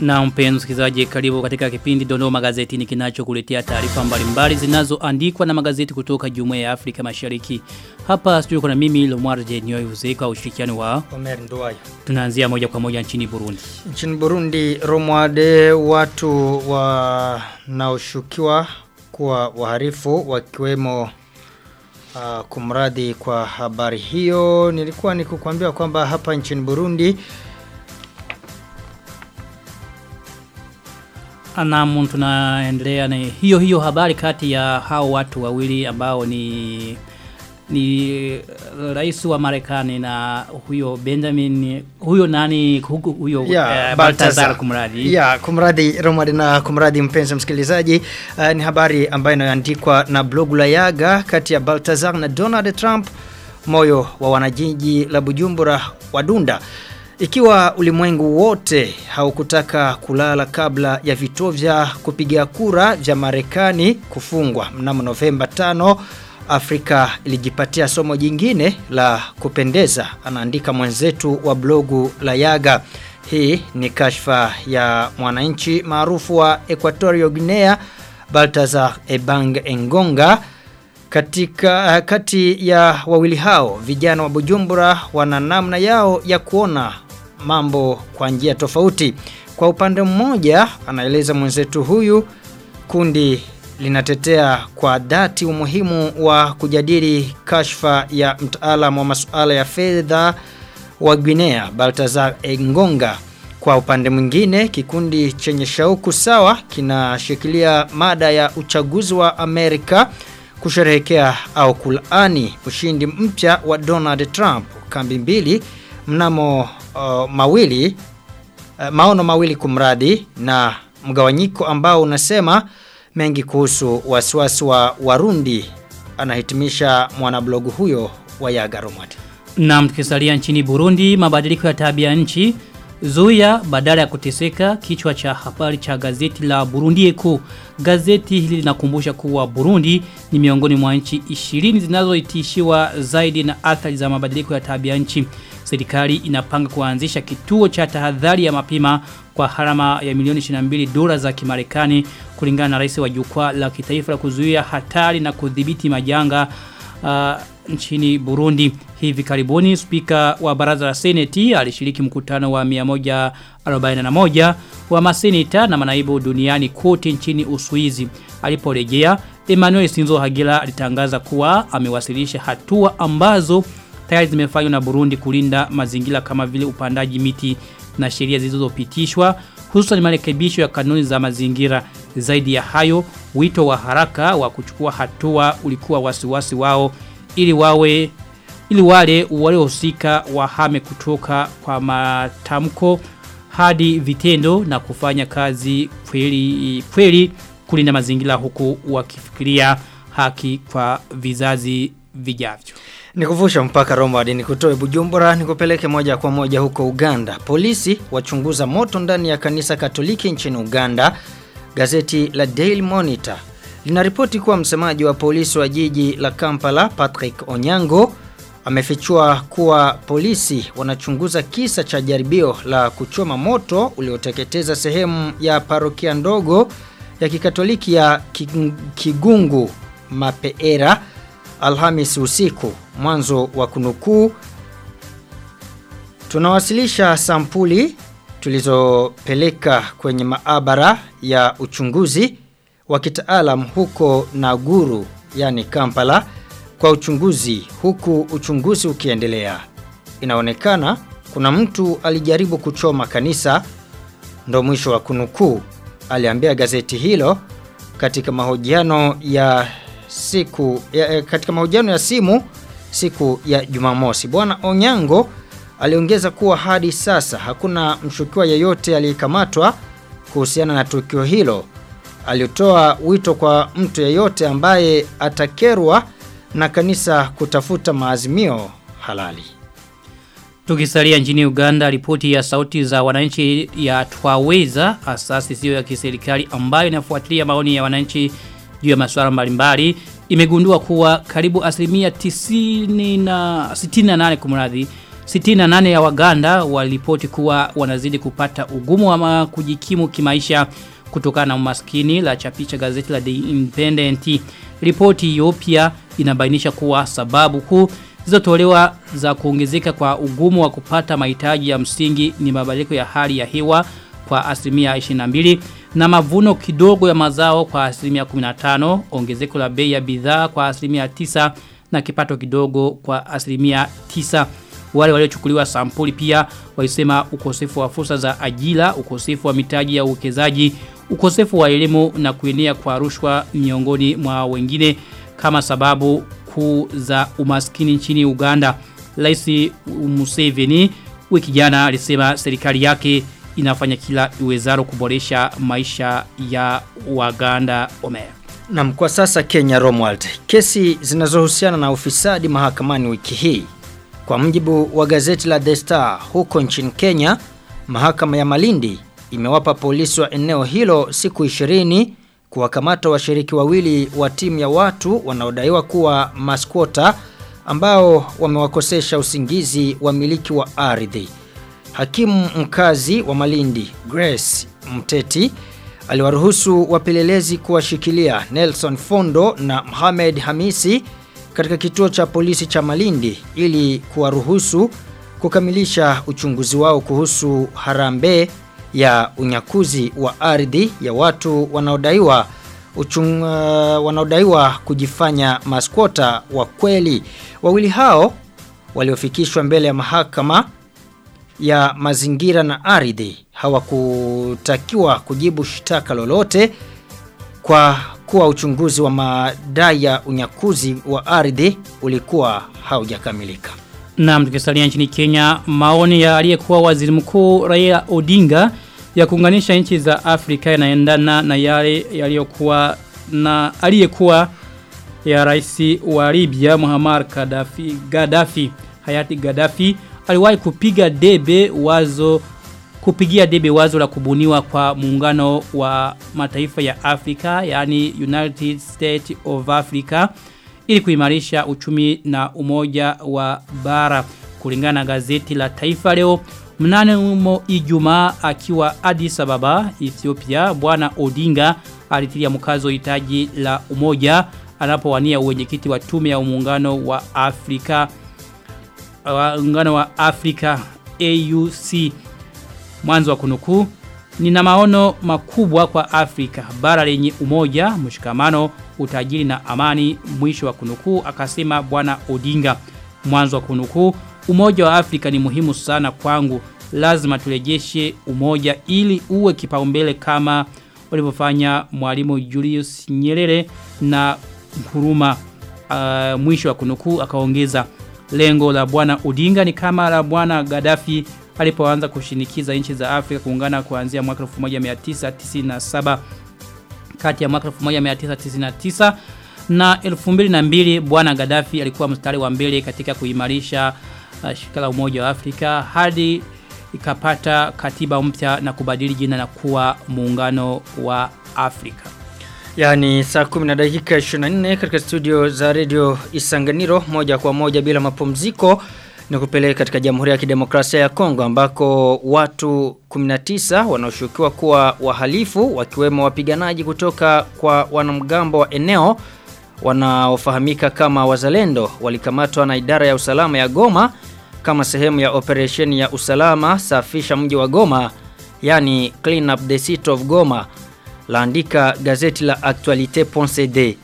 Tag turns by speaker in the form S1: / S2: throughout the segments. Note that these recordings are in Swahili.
S1: Na mpenzi msikilizaji karibu katika kipindi Dondoo Magazetini kinachokuletea taarifa mbalimbali zinazoandikwa na magazeti kutoka Jumuiya ya Afrika Mashariki. Hapa studio kuna mimi Lomar Jenyo yuzeka ushirikiano wa
S2: Omer Ndwaya.
S1: tunaanzia moja kwa moja nchini Burundi.
S2: Nchini Burundi, Romwade watu wanaoshukiwa kuwa waharifu wakiwemo uh, kumradi kwa habari hiyo. Nilikuwa nikukwambia kwamba hapa nchini Burundi
S1: Naam tunaendelea na hiyo hiyo habari kati ya hao watu wawili ambao ni ni rais wa Marekani na huyo Benjamin huyo nani huyo, huyo
S2: yeah,
S1: uh, Baltazar kumradi.
S2: Ya kumradi Romadi na kumradi mpenzi msikilizaji. Uh, ni habari ambayo inayoandikwa na blogu la Yaga kati ya Baltazar na Donald Trump moyo wa wanajiji la Bujumbura wadunda ikiwa ulimwengu wote haukutaka kulala kabla ya vituo vya kupigia kura vya Marekani kufungwa mnamo Novemba 5 Afrika ilijipatia somo jingine la kupendeza anaandika mwenzetu wa blogu la Yaga. Hii ni kashfa ya mwananchi maarufu wa Equatorial Guinea Baltazar Ebang Engonga katika kati ya wawili hao vijana wa Bujumbura wana namna yao ya kuona mambo kwa njia tofauti. Kwa upande mmoja anaeleza mwenzetu huyu kundi linatetea kwa dhati umuhimu wa kujadili kashfa ya mtaalamu wa masuala ya fedha wa Guinea Baltazar Engonga. Kwa upande mwingine kikundi chenye shauku sawa kinashikilia mada ya uchaguzi wa Amerika kusherehekea au kulani ushindi mpya wa Donald Trump kambi mbili mnamo uh, mawili uh, maono mawili kumradi na mgawanyiko ambao unasema mengi kuhusu wasiwasi wa Warundi anahitimisha mwanablogu huyo wa Yaga Romad.
S1: Na tukisalia nchini Burundi mabadiliko ya tabia nchi Zuia badala ya kuteseka kichwa cha habari cha gazeti la Burundi Eko. Gazeti hili linakumbusha kuwa Burundi ni miongoni mwa nchi 20 zinazoitishiwa zaidi na athari za mabadiliko ya tabia nchi. Serikali inapanga kuanzisha kituo cha tahadhari ya mapima kwa harama ya milioni 22 dola za Kimarekani kulingana na rais wa jukwaa la kitaifa la kuzuia hatari na kudhibiti majanga uh, nchini Burundi. Hivi karibuni spika wa baraza la seneti alishiriki mkutano wa 141 wa maseneta na manaibu duniani kote nchini Uswizi. Aliporejea Emmanuel Sinzo Hagila alitangaza kuwa amewasilisha hatua ambazo tayari zimefanywa na Burundi kulinda mazingira kama vile upandaji miti na sheria zilizopitishwa hususan marekebisho ya kanuni za mazingira zaidi ya hayo wito wa haraka wa kuchukua hatua ulikuwa wasiwasi wao ili wawe ili wale waliohusika wahame kutoka kwa matamko hadi vitendo na kufanya kazi kweli kweli kulinda mazingira huku wakifikiria haki kwa vizazi vijavyo.
S2: Nikuvusha mpaka Romad nikutoe Bujumbura nikupeleke moja kwa moja huko Uganda. Polisi wachunguza moto ndani ya kanisa Katoliki nchini Uganda. Gazeti la Daily Monitor linaripoti kuwa msemaji wa polisi wa jiji la Kampala Patrick Onyango amefichua kuwa polisi wanachunguza kisa cha jaribio la kuchoma moto ulioteketeza sehemu ya parokia ndogo ya kikatoliki ya Kigungu Mapeera Alhamis usiku. Mwanzo wa kunukuu tunawasilisha sampuli tulizopeleka kwenye maabara ya uchunguzi wa kitaalam huko Naguru yani Kampala kwa uchunguzi huku uchunguzi ukiendelea inaonekana kuna mtu alijaribu kuchoma kanisa ndo mwisho wa kunukuu aliambia gazeti hilo katika mahojiano ya siku ya, katika mahojiano ya simu siku ya Jumamosi. Bwana Onyango aliongeza kuwa hadi sasa hakuna mshukiwa yeyote aliyekamatwa kuhusiana na tukio hilo. Alitoa wito kwa mtu yeyote ambaye atakerwa na kanisa kutafuta maazimio halali.
S1: Tukisalia nchini Uganda, ripoti ya sauti za wananchi ya Twaweza, asasi sio ya kiserikali ambayo inafuatilia maoni ya wananchi juu ya masuala mbalimbali, imegundua kuwa karibu asilimia 90 na 68 kumradhi 68 ya Waganda waliripoti kuwa wanazidi kupata ugumu wa kujikimu kimaisha kutokana na umaskini la chapisha gazeti la The Independent. Ripoti hiyo pia inabainisha kuwa sababu kuu zilizotolewa za kuongezeka kwa ugumu wa kupata mahitaji ya msingi ni mabadiliko ya hali ya hewa kwa asilimia 22 na mavuno kidogo ya mazao kwa asilimia 15, ongezeko la bei ya bidhaa kwa asilimia 9 na kipato kidogo kwa asilimia 9. Wale waliochukuliwa sampuli pia walisema ukosefu wa fursa za ajira, ukosefu wa mitaji ya uwekezaji, ukosefu wa elimu na kuenea kwa rushwa miongoni mwa wengine kama sababu kuu za umaskini nchini Uganda. Rais Museveni wiki jana alisema serikali yake inafanya kila iwezalo kuboresha maisha ya Waganda ome
S2: Na kwa sasa Kenya Romwald. Kesi zinazohusiana na ufisadi mahakamani wiki hii. Kwa mjibu wa gazeti la The Star huko nchini Kenya, mahakama ya Malindi imewapa polisi wa eneo hilo siku 20 kuwakamata washiriki wawili wa timu ya watu wanaodaiwa kuwa maskwota ambao wamewakosesha usingizi wa miliki wa ardhi. Hakimu mkazi wa Malindi, Grace Mteti, aliwaruhusu wapelelezi kuwashikilia Nelson Fondo na Mohamed Hamisi katika kituo cha polisi cha Malindi ili kuwaruhusu kukamilisha uchunguzi wao kuhusu harambe ya unyakuzi wa ardhi ya watu wanaodaiwa uchung, uh, wanaodaiwa kujifanya maskwota wa kweli. Wawili hao waliofikishwa mbele ya mahakama ya mazingira na ardhi hawakutakiwa kujibu shtaka lolote kwa kuwa uchunguzi wa madai ya unyakuzi wa ardhi ulikuwa haujakamilika.
S1: Na tukisalia nchini Kenya, maoni ya aliyekuwa waziri mkuu Raila Odinga ya kuunganisha nchi za Afrika yanaendana na yale yaliyokuwa na aliyekuwa ya rais wa Libya Muammar Gaddafi, Gaddafi hayati Gaddafi aliwahi kupiga debe wazo kupigia debe wazo la kubuniwa kwa muungano wa mataifa ya Afrika yani United States of Africa ili kuimarisha uchumi na umoja wa bara. Kulingana na gazeti la Taifa leo mnane umo Ijumaa akiwa Addis Ababa Ethiopia bwana Odinga alitilia mkazo hitaji la umoja anapowania uwenyekiti wa tume ya muungano wa Afrika muungano wa Afrika AUC mwanzo wa kunukuu nina maono makubwa kwa Afrika bara lenye umoja mshikamano utajiri na amani mwisho wa kunukuu akasema bwana Odinga. Mwanzo wa kunukuu umoja wa Afrika ni muhimu sana kwangu. Lazima turejeshe umoja ili uwe kipaumbele kama walivyofanya mwalimu Julius Nyerere na Nkuruma. Uh, mwisho wa kunukuu akaongeza lengo la bwana Odinga ni kama la bwana Gaddafi alipoanza kushinikiza nchi za Afrika kuungana kuanzia mwaka 1997 kati ya mwaka 1999 na 2002 bwana Gaddafi alikuwa mstari wa mbele katika kuimarisha uh, shirika la umoja wa Afrika hadi ikapata katiba mpya na kubadili jina na kuwa muungano wa Afrika.
S2: Yani saa 10 na dakika 24 katika studio za radio Isanganiro moja kwa moja bila mapumziko ni kupeleka katika Jamhuri ya Kidemokrasia ya Kongo ambako watu 19 wanaoshukiwa kuwa wahalifu wakiwemo wapiganaji kutoka kwa wanamgambo wa eneo wanaofahamika kama wazalendo walikamatwa na idara ya usalama ya Goma kama sehemu ya operesheni ya usalama safisha mji wa Goma yani clean up the city of Goma laandika gazeti la Actualité.cd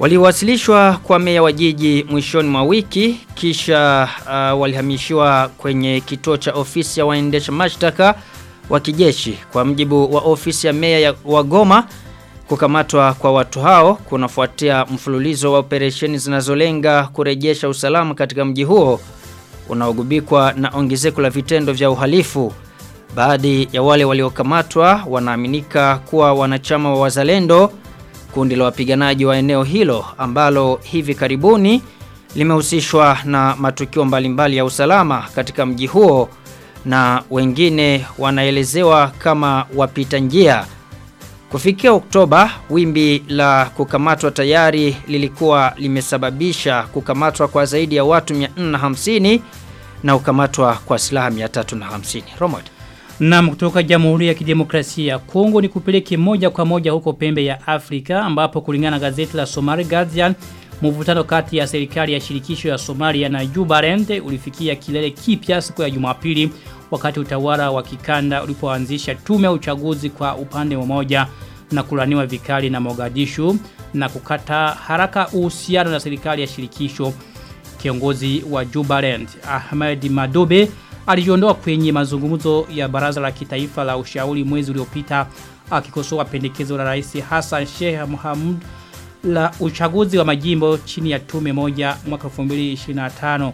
S2: Waliwasilishwa kwa meya wa jiji mwishoni mwa wiki kisha uh, walihamishiwa kwenye kituo cha ofisi ya waendesha mashtaka wa kijeshi. Kwa mjibu wa ofisi ya meya wa Goma kukamatwa kwa watu hao kunafuatia mfululizo wa operesheni zinazolenga kurejesha usalama katika mji huo unaogubikwa na ongezeko la vitendo vya uhalifu. Baadhi ya wale waliokamatwa wanaaminika kuwa wanachama wa wazalendo kundi la wapiganaji wa eneo hilo ambalo hivi karibuni limehusishwa na matukio mbalimbali ya usalama katika mji huo na wengine wanaelezewa kama wapita njia. Kufikia Oktoba, wimbi la kukamatwa tayari lilikuwa limesababisha kukamatwa kwa zaidi ya watu 450 na kukamatwa kwa silaha 350. Romod.
S1: Naam kutoka Jamhuri ya Kidemokrasia ya Kongo ni kupeleke moja kwa moja huko pembe ya Afrika ambapo kulingana na gazeti la Somali Guardian mvutano kati ya serikali ya shirikisho ya Somalia na Jubaland ulifikia kilele kipya siku ya Jumapili wakati utawala wa kikanda ulipoanzisha tume ya uchaguzi kwa upande mmoja na kulaniwa vikali na Mogadishu na kukata haraka uhusiano na serikali ya shirikisho. Kiongozi wa Jubaland Ahmed Madobe alijiondoa kwenye mazungumzo ya baraza la kitaifa la ushauri mwezi uliopita akikosoa pendekezo la rais Hassan Sheikh Mohamud la uchaguzi wa majimbo chini ya tume moja mwaka 2025.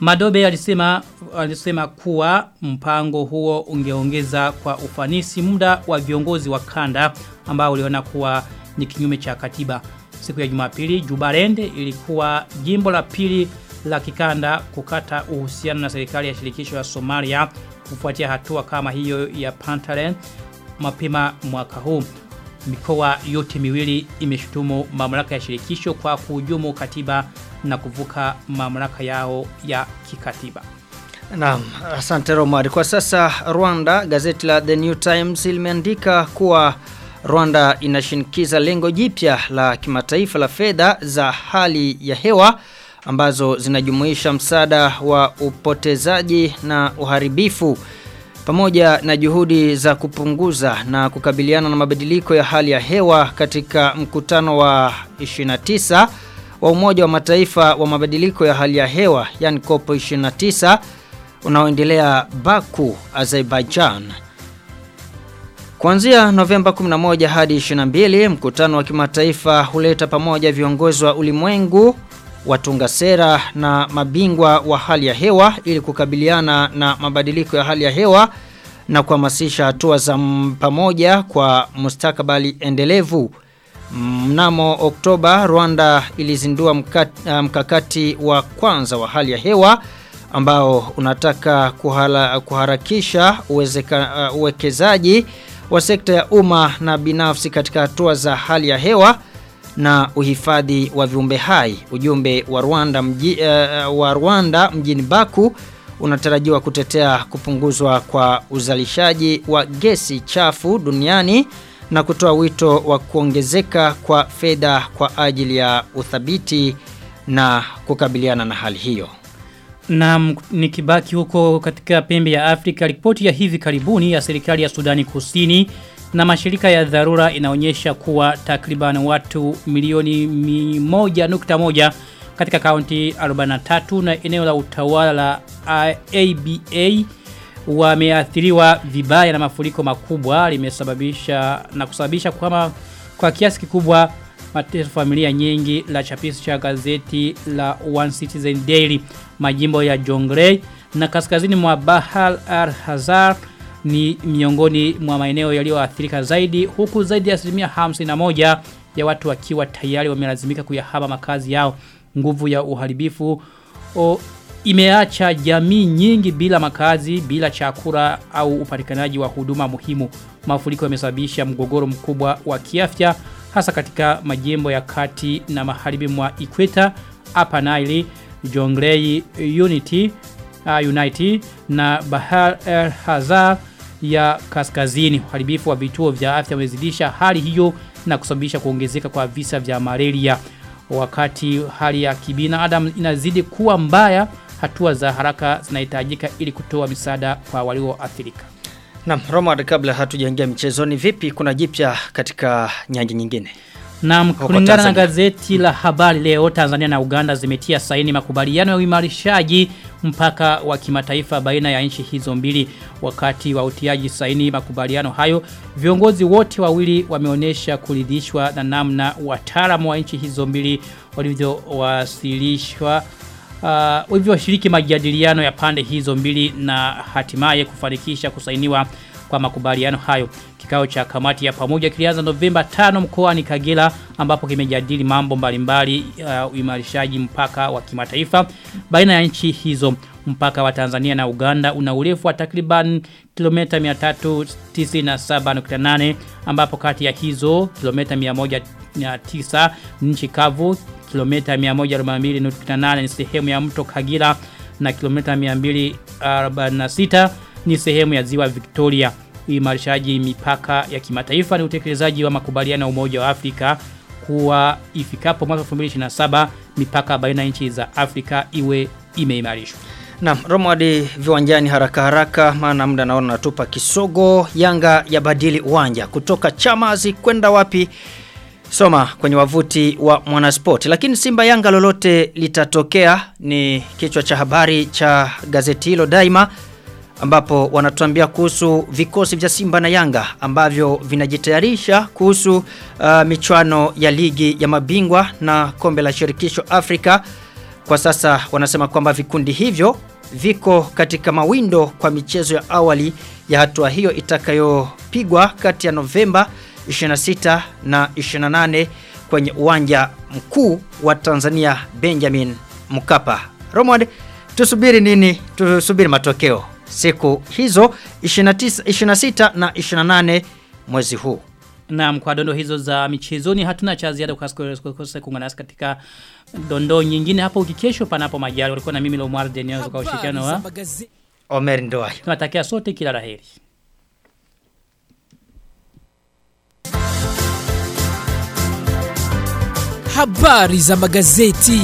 S1: Madobe alisema alisema kuwa mpango huo ungeongeza kwa ufanisi muda wa viongozi wa kanda ambao uliona kuwa ni kinyume cha katiba. Siku ya Jumapili Jubarende ilikuwa jimbo la pili la kikanda kukata uhusiano na serikali ya shirikisho ya Somalia kufuatia hatua kama hiyo ya Pantalen mapema mwaka huu. Mikoa yote miwili imeshutumu mamlaka ya shirikisho kwa kuhujumu katiba na kuvuka mamlaka yao ya kikatiba.
S2: Naam, asante Romari. Kwa sasa Rwanda, gazeti la The New Times limeandika kuwa Rwanda inashinikiza lengo jipya la kimataifa la fedha za hali ya hewa ambazo zinajumuisha msaada wa upotezaji na uharibifu pamoja na juhudi za kupunguza na kukabiliana na mabadiliko ya hali ya hewa katika mkutano wa 29 wa Umoja wa Mataifa wa mabadiliko ya hali ya hewa yani COP 29 unaoendelea Baku, Azerbaijan. Kuanzia Novemba 11 hadi 22 mkutano wa kimataifa huleta pamoja viongozi wa ulimwengu watunga sera na mabingwa wa hali ya hewa ili kukabiliana na mabadiliko ya hali ya hewa na kuhamasisha hatua za pamoja kwa mustakabali endelevu. Mnamo Oktoba Rwanda ilizindua mkati, mkakati wa kwanza wa hali ya hewa ambao unataka kuhala, kuharakisha uwezeka, uh, uwekezaji wa sekta ya umma na binafsi katika hatua za hali ya hewa na uhifadhi wa viumbe hai. Ujumbe wa Rwanda mji, uh, wa Rwanda mjini Baku unatarajiwa kutetea kupunguzwa kwa uzalishaji wa gesi chafu duniani na kutoa wito wa kuongezeka kwa fedha kwa ajili ya uthabiti na kukabiliana na hali hiyo.
S1: Na nikibaki huko katika pembe ya Afrika, ripoti ya hivi karibuni ya serikali ya Sudani Kusini na mashirika ya dharura inaonyesha kuwa takriban watu milioni 1.1 katika kaunti 43 na eneo la utawala la ABA wameathiriwa vibaya na mafuriko makubwa limesababisha na kusababisha kwamba kwa kiasi kikubwa mateso familia nyingi la chapisho cha gazeti la One Citizen Daily majimbo ya Jonglei na kaskazini mwa Bahal al-Hazar ni miongoni mwa maeneo yaliyoathirika zaidi huku zaidi ya asilimia 51 ya watu wakiwa tayari wamelazimika kuyahama makazi yao. Nguvu ya uharibifu o, imeacha jamii nyingi bila makazi bila chakula au upatikanaji wa huduma muhimu. Mafuriko yamesababisha mgogoro mkubwa wa kiafya hasa katika majimbo ya kati na magharibi mwa Ikweta Upper Nile Jonglei Unity uh, Unity na Bahar el Hazar ya kaskazini. Uharibifu wa vituo vya afya umezidisha hali hiyo na kusababisha kuongezeka kwa visa vya malaria. Wakati hali ya kibinadamu inazidi kuwa mbaya hatua za haraka zinahitajika ili kutoa misaada kwa walioathirika.
S2: Naam, Romad kabla hatujaingia michezoni vipi? Kuna jipya katika nyanja nyingine?
S1: Na kulingana na gazeti la habari leo Tanzania na Uganda zimetia saini makubaliano ya uimarishaji mpaka wa kimataifa baina ya nchi hizo mbili. Wakati wa utiaji saini makubaliano hayo viongozi wote wawili wameonyesha kuridhishwa na namna wataalamu wa nchi hizo mbili walivyowasilishwa uh, walivyoshiriki majadiliano ya pande hizo mbili na hatimaye kufanikisha kusainiwa kwa makubaliano hayo. Kikao cha kamati ya pamoja kilianza Novemba 5 mkoani Kagera ambapo kimejadili mambo mbalimbali uimarishaji uh, mpaka wa kimataifa baina ya nchi hizo. Mpaka wa Tanzania na Uganda una urefu wa takriban kilomita 397.8 ambapo kati ya hizo kilomita 109 nchi kavu, kilomita 142.8 ni sehemu ya mto Kagera na kilomita 246 ni sehemu ya ziwa Victoria. Uimarishaji mipaka ya kimataifa ni utekelezaji wa makubaliano ya Umoja wa Afrika kuwa ifikapo mwaka 2027 mipaka baina ya nchi za Afrika iwe imeimarishwa.
S2: Na Romwadi viwanjani haraka haraka maana muda naona natupa kisogo. Yanga ya badili uwanja kutoka Chamazi kwenda wapi? Soma kwenye wavuti wa Mwanasport. Lakini Simba Yanga lolote litatokea ni kichwa cha habari cha gazeti hilo daima ambapo wanatuambia kuhusu vikosi vya Simba na Yanga ambavyo vinajitayarisha kuhusu uh, michuano ya ligi ya mabingwa na kombe la shirikisho Afrika. Kwa sasa wanasema kwamba vikundi hivyo viko katika mawindo kwa michezo ya awali ya hatua hiyo itakayopigwa kati ya Novemba 26 na 28 kwenye uwanja mkuu wa Tanzania Benjamin Mkapa. Romod, tusubiri nini? Tusubiri matokeo siku hizo 29, 26 na 28 mwezi huu.
S1: Na kwa dondo hizo za michezoni hatuna cha ziada ukasikose kuungana nasi katika dondo nyingine hapo ukikesho panapo majali walikuwa na mimi Lomar Daniel kwa ushirikiano wa
S2: Omer Ndoa.
S1: tunatakia sote kila la heri.
S3: Habari za magazeti.